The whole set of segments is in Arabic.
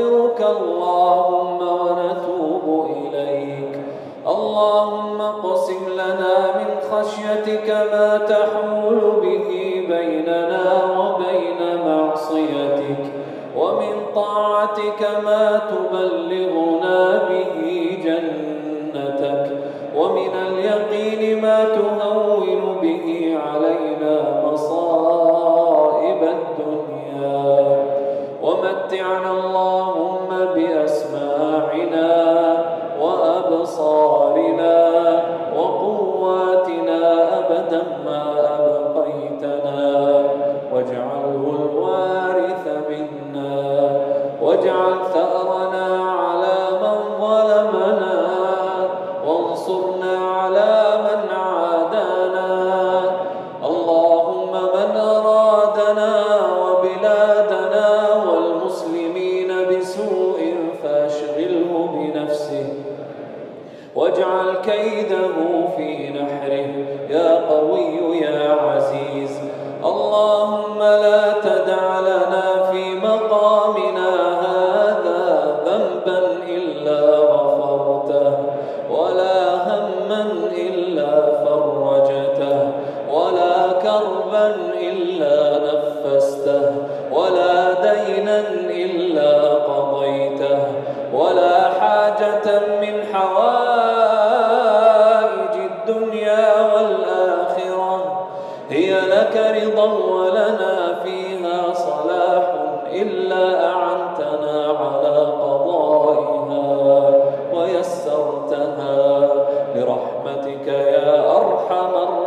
نستغفرك اللهم ونتوب إليك. اللهم قسم لنا من خشيتك ما تحول به بيننا وبين معصيتك ومن طاعتك ما تبلغنا وأبصارنا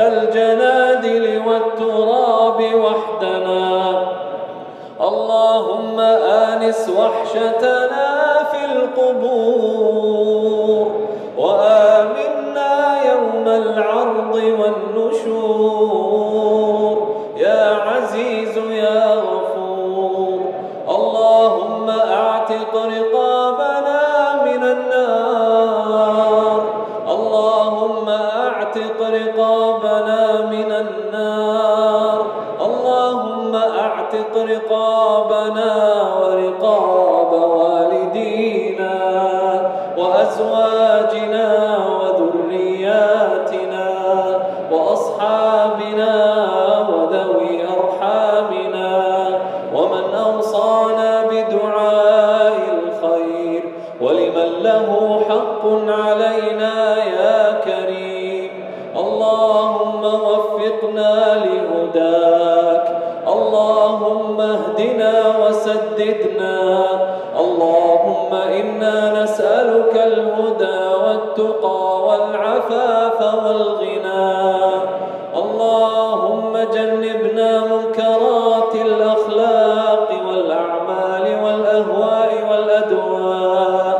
الجنادل والتراب وحدنا. اللهم آنس وحشتنا النار. اللهم أعتق رقابنا ورقاب والدينا وأزواجنا وذرياتنا وأصحابنا وذوي أرحامنا ومن أوصانا بدعاء الخير ولمن له حق علينا يا كريم. اللهم وفقنا لهداك. اللهم اهدنا وسددنا. اللهم إنا نسألك الهدى والتقى والعفاف والغنى اللهم جنبنا منكرات الأخلاق والأعمال والأهواء والأدواء.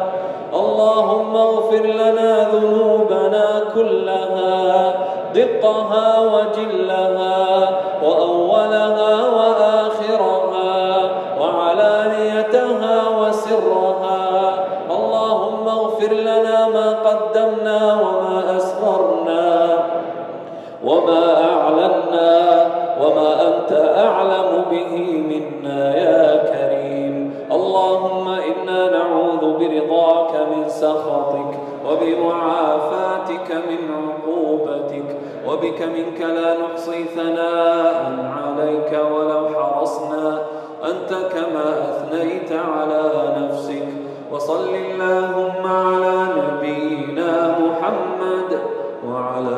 اللهم اغفر لنا ذنوبنا كلها. دقها وجلها وأولها وآخرها وعلانيتها وسرها. اللهم اغفر لنا ما قدمنا وما أسررنا وما أعلنا وما أنت أعلم به منا يا كريم. اللهم إنا نعوذ برضاك من سخطك وبمعافاتك من وبك منك لا نحصي ثناء عليك ولو حرصنا أنت كما أثنيت على نفسك. وصل اللهم على نبينا محمد وعلى